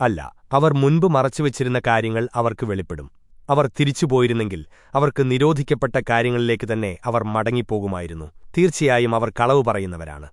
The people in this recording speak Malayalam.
അല്ല അവർ മുൻപ് മറച്ചുവെച്ചിരുന്ന കാര്യങ്ങൾ അവർക്ക് വെളിപ്പെടും. അവർ തിരിച്ചുപോയിരുന്നെങ്കിൽ അവർക്ക് നിരോധിക്കപ്പെട്ട കാര്യങ്ങളിലേക്ക് തന്നെ അവർ മടങ്ങിപ്പോകുമായിരുന്നു. തീർച്ചയായും അവർ കളവ് പറയുന്നവരാണ്.